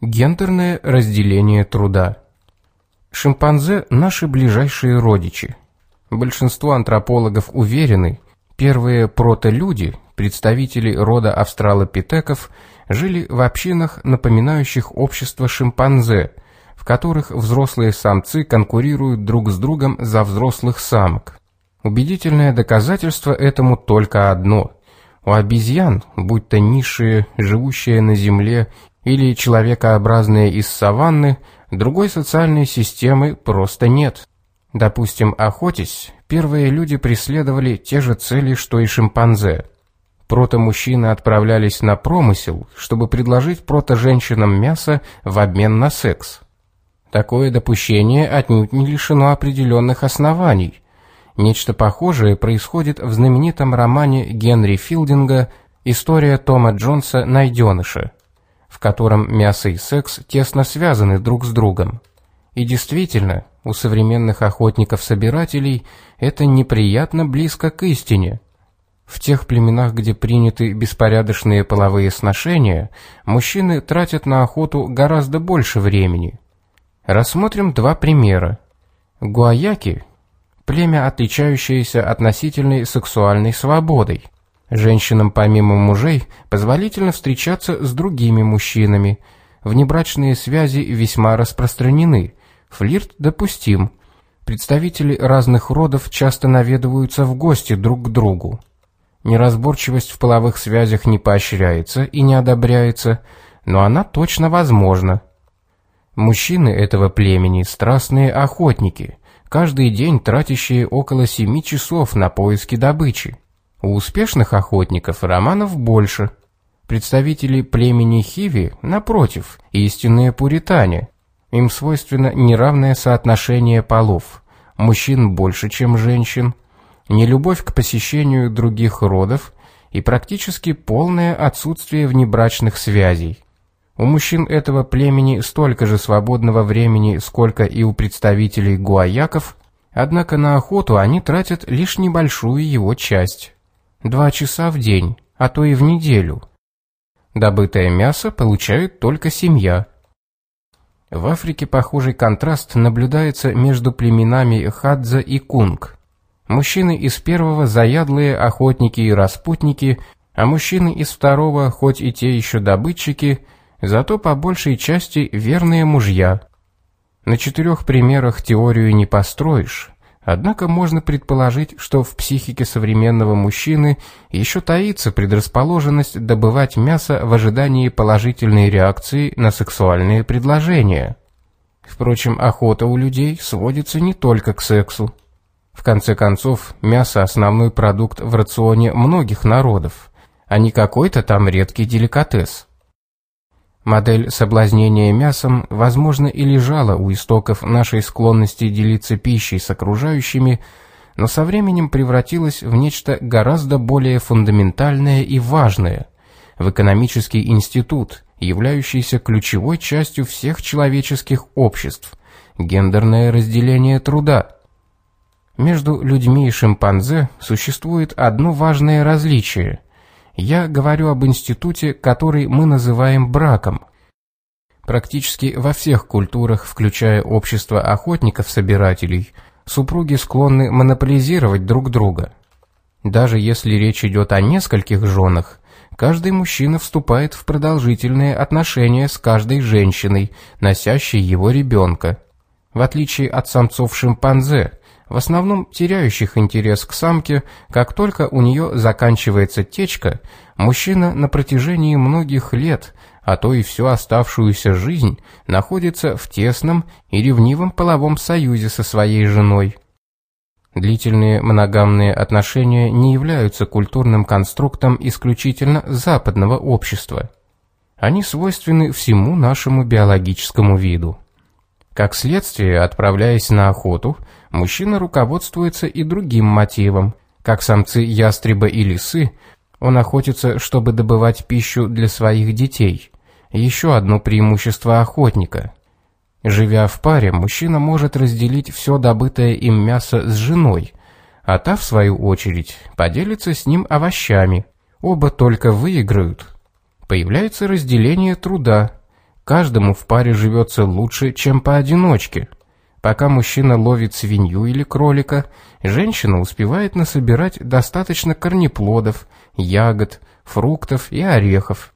Гендерное разделение труда. Шимпанзе – наши ближайшие родичи. Большинство антропологов уверены, первые протолюди, представители рода австралопитеков, жили в общинах, напоминающих общество шимпанзе, в которых взрослые самцы конкурируют друг с другом за взрослых самок. Убедительное доказательство этому только одно – у обезьян, будь то низшие, живущие на земле или человекообразные из саванны, другой социальной системы просто нет. Допустим, охотясь, первые люди преследовали те же цели, что и шимпанзе. Прото-мужчины отправлялись на промысел, чтобы предложить прото-женщинам мясо в обмен на секс. Такое допущение отнюдь не лишено определенных оснований. Нечто похожее происходит в знаменитом романе Генри Филдинга «История Тома Джонса «Найденыша» в котором мясо и секс тесно связаны друг с другом. И действительно, у современных охотников-собирателей это неприятно близко к истине. В тех племенах, где приняты беспорядочные половые сношения, мужчины тратят на охоту гораздо больше времени. Рассмотрим два примера. Гуаяки – племя, отличающееся относительной сексуальной свободой – Женщинам помимо мужей позволительно встречаться с другими мужчинами. Внебрачные связи весьма распространены. Флирт допустим. Представители разных родов часто наведываются в гости друг к другу. Неразборчивость в половых связях не поощряется и не одобряется, но она точно возможна. Мужчины этого племени – страстные охотники, каждый день тратящие около семи часов на поиски добычи. У успешных охотников романов больше. Представители племени Хиви, напротив, истинные пуритане. Им свойственно неравное соотношение полов. Мужчин больше, чем женщин. Нелюбовь к посещению других родов и практически полное отсутствие внебрачных связей. У мужчин этого племени столько же свободного времени, сколько и у представителей гуаяков, однако на охоту они тратят лишь небольшую его часть. Два часа в день, а то и в неделю. Добытое мясо получает только семья. В Африке похожий контраст наблюдается между племенами Хадза и Кунг. Мужчины из первого заядлые охотники и распутники, а мужчины из второго, хоть и те еще добытчики, зато по большей части верные мужья. На четырех примерах теорию не построишь, Однако можно предположить, что в психике современного мужчины еще таится предрасположенность добывать мясо в ожидании положительной реакции на сексуальные предложения. Впрочем, охота у людей сводится не только к сексу. В конце концов, мясо – основной продукт в рационе многих народов, а не какой-то там редкий деликатес. Модель соблазнения мясом, возможно, и лежала у истоков нашей склонности делиться пищей с окружающими, но со временем превратилась в нечто гораздо более фундаментальное и важное, в экономический институт, являющийся ключевой частью всех человеческих обществ, гендерное разделение труда. Между людьми и шимпанзе существует одно важное различие – я говорю об институте, который мы называем браком. Практически во всех культурах, включая общество охотников-собирателей, супруги склонны монополизировать друг друга. Даже если речь идет о нескольких женах, каждый мужчина вступает в продолжительные отношения с каждой женщиной, носящей его ребенка. В отличие от самцов-шимпанзе, в основном теряющих интерес к самке, как только у нее заканчивается течка, мужчина на протяжении многих лет, а то и всю оставшуюся жизнь, находится в тесном и ревнивом половом союзе со своей женой. Длительные моногамные отношения не являются культурным конструктом исключительно западного общества. Они свойственны всему нашему биологическому виду. Как следствие, отправляясь на охоту, мужчина руководствуется и другим мотивом. Как самцы ястреба и лисы, он охотится, чтобы добывать пищу для своих детей. Еще одно преимущество охотника. Живя в паре, мужчина может разделить все добытое им мясо с женой, а та, в свою очередь, поделится с ним овощами. Оба только выиграют. Появляется разделение труда, Каждому в паре живется лучше, чем поодиночке. Пока мужчина ловит свинью или кролика, женщина успевает насобирать достаточно корнеплодов, ягод, фруктов и орехов.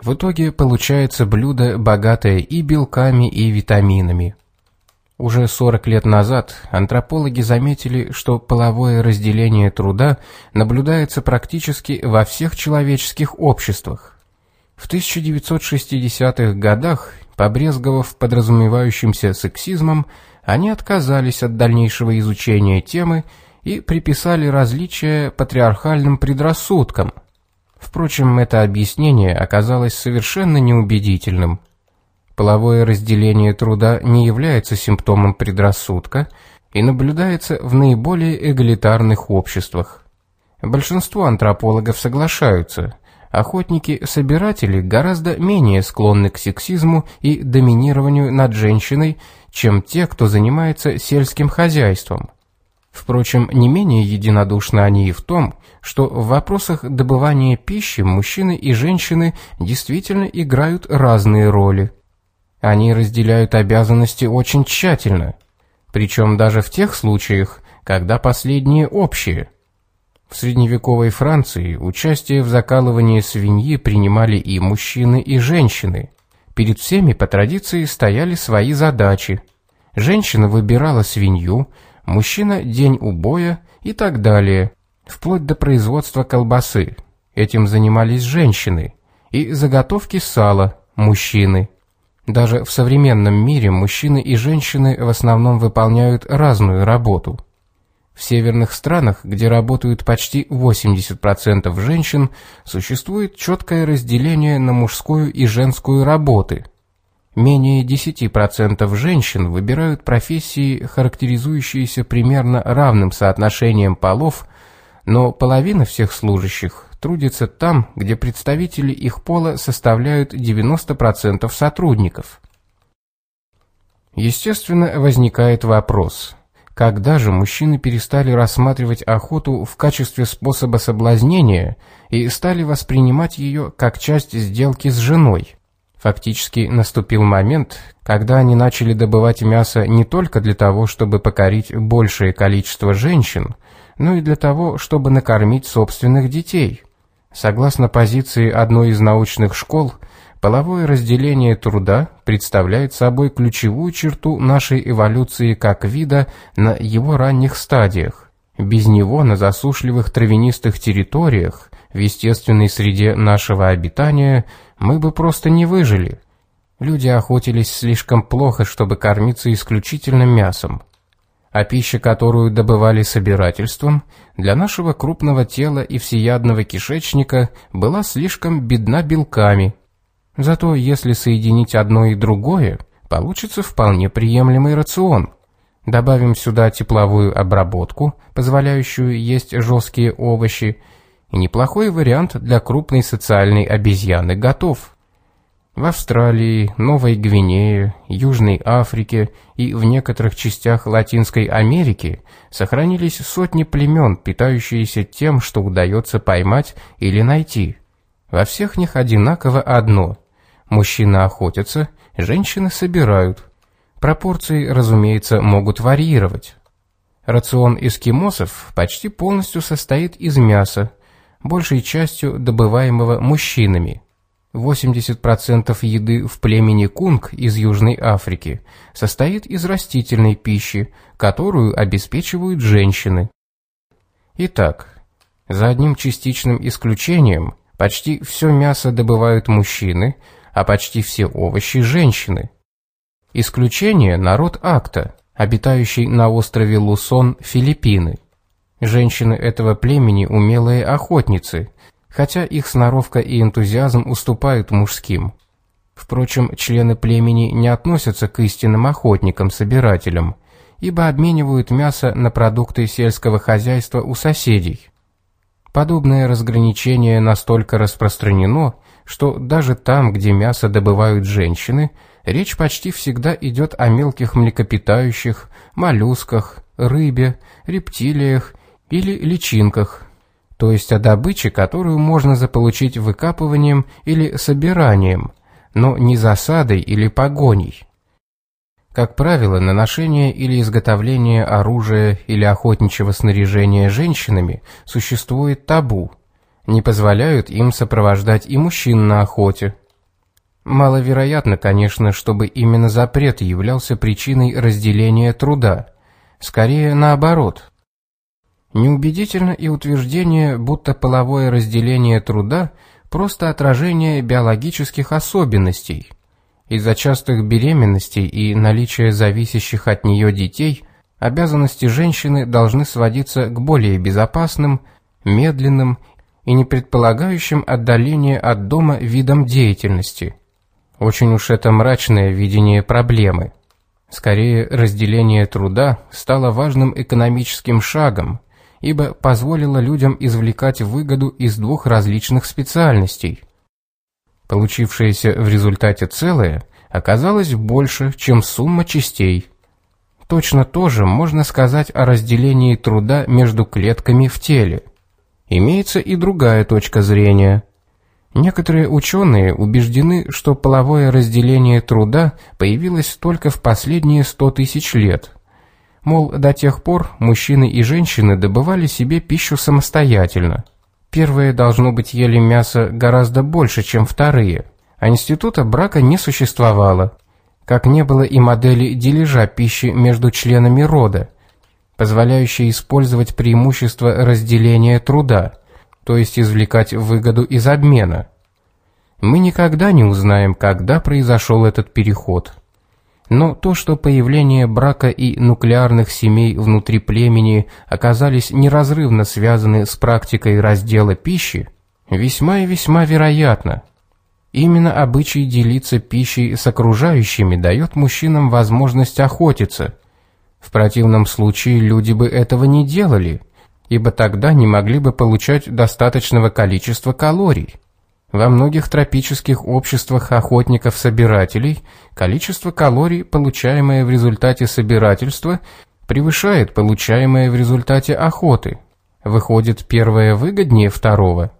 В итоге получается блюдо, богатое и белками, и витаминами. Уже 40 лет назад антропологи заметили, что половое разделение труда наблюдается практически во всех человеческих обществах. В 1960-х годах, побрезговав подразумевающимся сексизмом, они отказались от дальнейшего изучения темы и приписали различия патриархальным предрассудкам. Впрочем, это объяснение оказалось совершенно неубедительным. Половое разделение труда не является симптомом предрассудка и наблюдается в наиболее эгалитарных обществах. Большинство антропологов соглашаются, охотники-собиратели гораздо менее склонны к сексизму и доминированию над женщиной, чем те, кто занимается сельским хозяйством. Впрочем, не менее единодушны они и в том, что в вопросах добывания пищи мужчины и женщины действительно играют разные роли. Они разделяют обязанности очень тщательно, причем даже в тех случаях, когда последние общие. В средневековой Франции участие в закалывании свиньи принимали и мужчины, и женщины. Перед всеми по традиции стояли свои задачи. Женщина выбирала свинью, мужчина – день убоя и так далее, вплоть до производства колбасы. Этим занимались женщины. И заготовки сала – мужчины. Даже в современном мире мужчины и женщины в основном выполняют разную работу. В северных странах, где работают почти 80% женщин, существует четкое разделение на мужскую и женскую работы. Менее 10% женщин выбирают профессии, характеризующиеся примерно равным соотношением полов, но половина всех служащих трудится там, где представители их пола составляют 90% сотрудников. Естественно, возникает вопрос, когда же мужчины перестали рассматривать охоту в качестве способа соблазнения и стали воспринимать ее как часть сделки с женой? Фактически наступил момент, когда они начали добывать мясо не только для того, чтобы покорить большее количество женщин, но и для того, чтобы накормить собственных детей. Согласно позиции одной из научных школ, половое разделение труда представляет собой ключевую черту нашей эволюции как вида на его ранних стадиях. Без него на засушливых травянистых территориях, в естественной среде нашего обитания, мы бы просто не выжили. Люди охотились слишком плохо, чтобы кормиться исключительно мясом а пища, которую добывали собирательством, для нашего крупного тела и всеядного кишечника была слишком бедна белками. Зато если соединить одно и другое, получится вполне приемлемый рацион. Добавим сюда тепловую обработку, позволяющую есть жесткие овощи, и неплохой вариант для крупной социальной обезьяны готов. В Австралии, Новой Гвинее, Южной Африке и в некоторых частях Латинской Америки сохранились сотни племен, питающиеся тем, что удается поймать или найти. Во всех них одинаково одно – мужчины охотятся, женщины собирают. Пропорции, разумеется, могут варьировать. Рацион эскимосов почти полностью состоит из мяса, большей частью добываемого мужчинами – 80% еды в племени кунг из Южной Африки состоит из растительной пищи, которую обеспечивают женщины. Итак, за одним частичным исключением, почти все мясо добывают мужчины, а почти все овощи – женщины. Исключение – народ Акта, обитающий на острове Лусон, Филиппины. Женщины этого племени – умелые охотницы – хотя их сноровка и энтузиазм уступают мужским. Впрочем, члены племени не относятся к истинным охотникам-собирателям, ибо обменивают мясо на продукты сельского хозяйства у соседей. Подобное разграничение настолько распространено, что даже там, где мясо добывают женщины, речь почти всегда идет о мелких млекопитающих, моллюсках, рыбе, рептилиях или личинках, то есть о добыче, которую можно заполучить выкапыванием или собиранием, но не засадой или погоней. Как правило, на ношение или изготовление оружия или охотничьего снаряжения женщинами существует табу. Не позволяют им сопровождать и мужчин на охоте. Маловероятно, конечно, чтобы именно запрет являлся причиной разделения труда. Скорее наоборот. Неубедительно и утверждение, будто половое разделение труда – просто отражение биологических особенностей – из-за частых беременностей и наличия зависящих от нее детей, обязанности женщины должны сводиться к более безопасным, медленным и не предполагающим отдаление от дома видам деятельности. Очень уж это мрачное видение проблемы. Скорее, разделение труда стало важным экономическим шагом, ибо позволило людям извлекать выгоду из двух различных специальностей – Получившееся в результате целое оказалось больше, чем сумма частей. Точно то же можно сказать о разделении труда между клетками в теле. Имеется и другая точка зрения. Некоторые ученые убеждены, что половое разделение труда появилось только в последние сто тысяч лет. Мол, до тех пор мужчины и женщины добывали себе пищу самостоятельно – Первые, должно быть, ели мясо гораздо больше, чем вторые, а института брака не существовало, как не было и модели дележа пищи между членами рода, позволяющей использовать преимущество разделения труда, то есть извлекать выгоду из обмена. Мы никогда не узнаем, когда произошел этот переход. Но то, что появление брака и нуклеарных семей внутри племени оказались неразрывно связаны с практикой раздела пищи, весьма и весьма вероятно. Именно обычай делиться пищей с окружающими дает мужчинам возможность охотиться. В противном случае люди бы этого не делали, ибо тогда не могли бы получать достаточного количества калорий. Во многих тропических обществах охотников-собирателей количество калорий, получаемое в результате собирательства, превышает получаемое в результате охоты. Выходит, первое выгоднее второго.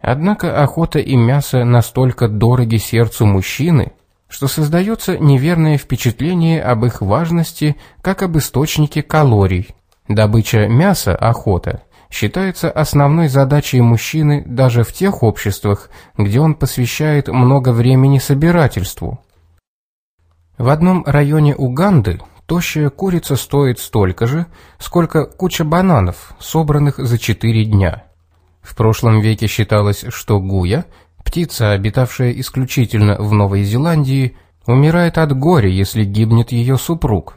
Однако охота и мясо настолько дороги сердцу мужчины, что создается неверное впечатление об их важности как об источнике калорий. Добыча мяса – охота – считается основной задачей мужчины даже в тех обществах, где он посвящает много времени собирательству. В одном районе Уганды тощая курица стоит столько же, сколько куча бананов, собранных за 4 дня. В прошлом веке считалось, что гуя, птица, обитавшая исключительно в Новой Зеландии, умирает от горя, если гибнет ее супруг.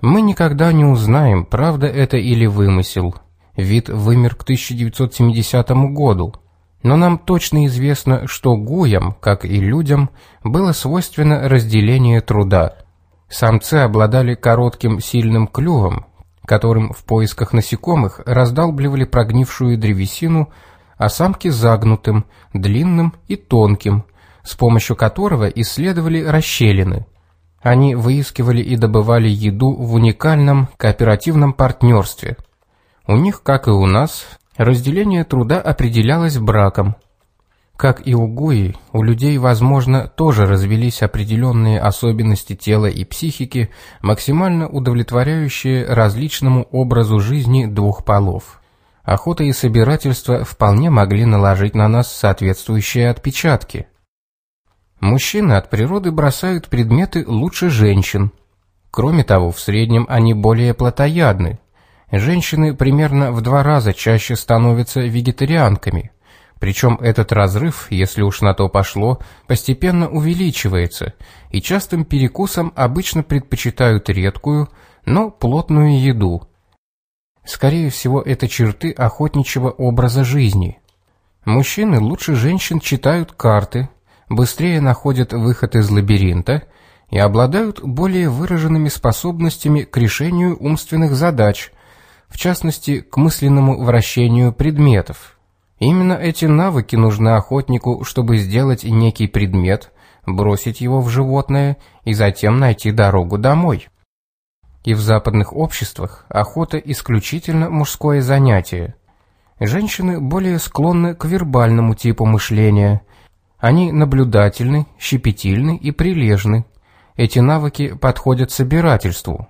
Мы никогда не узнаем, правда это или вымысел – Вид вымер к 1970 году, но нам точно известно, что гуям, как и людям, было свойственно разделение труда. Самцы обладали коротким сильным клювом, которым в поисках насекомых раздалбливали прогнившую древесину, а самки загнутым, длинным и тонким, с помощью которого исследовали расщелины. Они выискивали и добывали еду в уникальном кооперативном партнерстве – у них, как и у нас, разделение труда определялось браком. Как и у Гуи, у людей, возможно, тоже развелись определенные особенности тела и психики, максимально удовлетворяющие различному образу жизни двух полов. Охота и собирательство вполне могли наложить на нас соответствующие отпечатки. Мужчины от природы бросают предметы лучше женщин. Кроме того, в среднем они более плотоядны, Женщины примерно в два раза чаще становятся вегетарианками. Причем этот разрыв, если уж на то пошло, постепенно увеличивается, и частым перекусом обычно предпочитают редкую, но плотную еду. Скорее всего, это черты охотничьего образа жизни. Мужчины лучше женщин читают карты, быстрее находят выход из лабиринта и обладают более выраженными способностями к решению умственных задач – в частности, к мысленному вращению предметов. Именно эти навыки нужны охотнику, чтобы сделать некий предмет, бросить его в животное и затем найти дорогу домой. И в западных обществах охота исключительно мужское занятие. Женщины более склонны к вербальному типу мышления. Они наблюдательны, щепетильны и прилежны. Эти навыки подходят собирательству.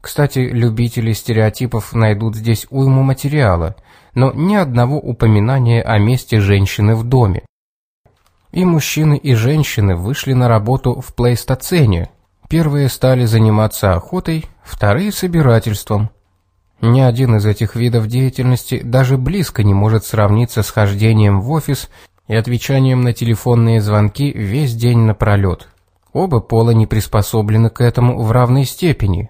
Кстати, любители стереотипов найдут здесь уйму материала, но ни одного упоминания о месте женщины в доме. И мужчины, и женщины вышли на работу в плейстоцене. Первые стали заниматься охотой, вторые – собирательством. Ни один из этих видов деятельности даже близко не может сравниться с хождением в офис и отвечанием на телефонные звонки весь день напролет. Оба пола не приспособлены к этому в равной степени,